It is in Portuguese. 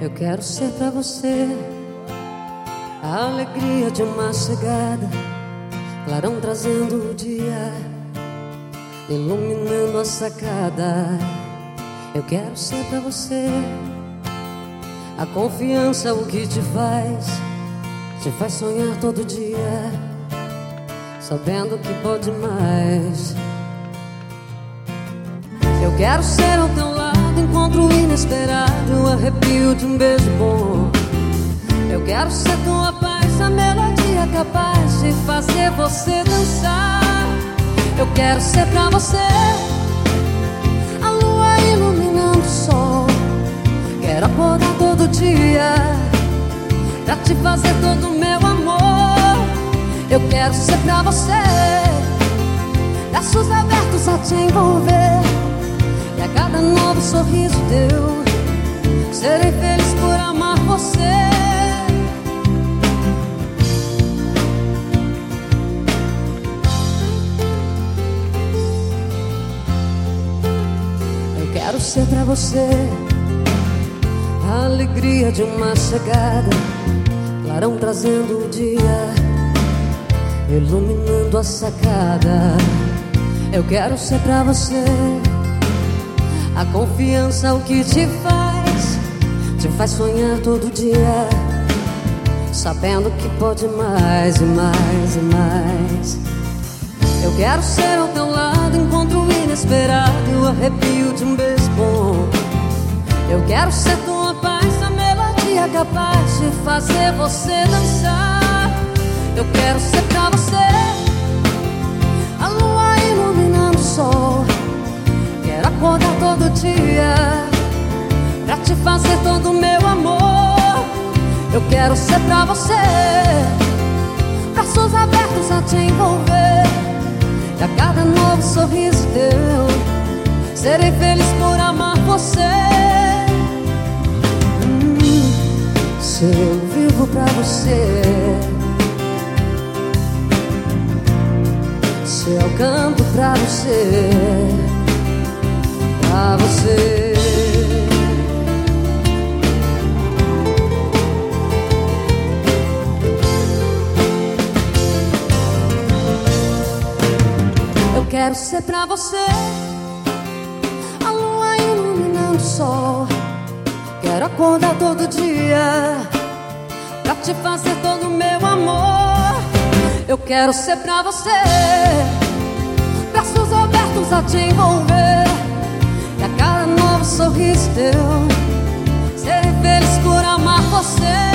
Eu quero ser pra você a alegria de uma chegada, clarão trazendo o dia, iluminando a sacada. Eu quero ser pra você a confiança, o que te faz, te faz sonhar todo dia, sabendo que pode mais. Eu quero ser ao teu lado, encontro inesperado, arrepio de um beijo bom. Eu quero ser tua paz, a melodia capaz de fazer você dançar. Eu quero ser pra você a lua iluminando o sol. Quero acordar todo dia pra te fazer todo o meu amor. Eu quero ser pra você braços abertos a te envolver cada novo sorriso teu. Serei feliz por amar você. Eu quero ser pra você a alegria de uma chegada, clarão trazendo o dia, iluminando a sacada. Eu quero ser pra você a confiança o que te faz, te faz sonhar todo dia, sabendo que pode mais e mais e mais. Eu quero ser ao teu lado, encontro inesperado e o arrepio de um beijo bom. Eu quero ser tua paz, a melodia capaz de fazer você dançar. Eu quero ser pra você a lua iluminando o sol acordar todo dia fazer todo o meu amor. Eu quero ser pra você Braços abertos a te envolver. E a cada novo sorriso teu Serei feliz por amar você. Hum, Se eu vivo pra você. Se eu canto pra você. Pra você. Quero ser pra você a lua iluminando o sol. Quero acordar todo dia pra te fazer todo o meu amor. Eu quero ser pra você braços abertos a te envolver e a cada novo sorriso teu. Ser feliz por amar você.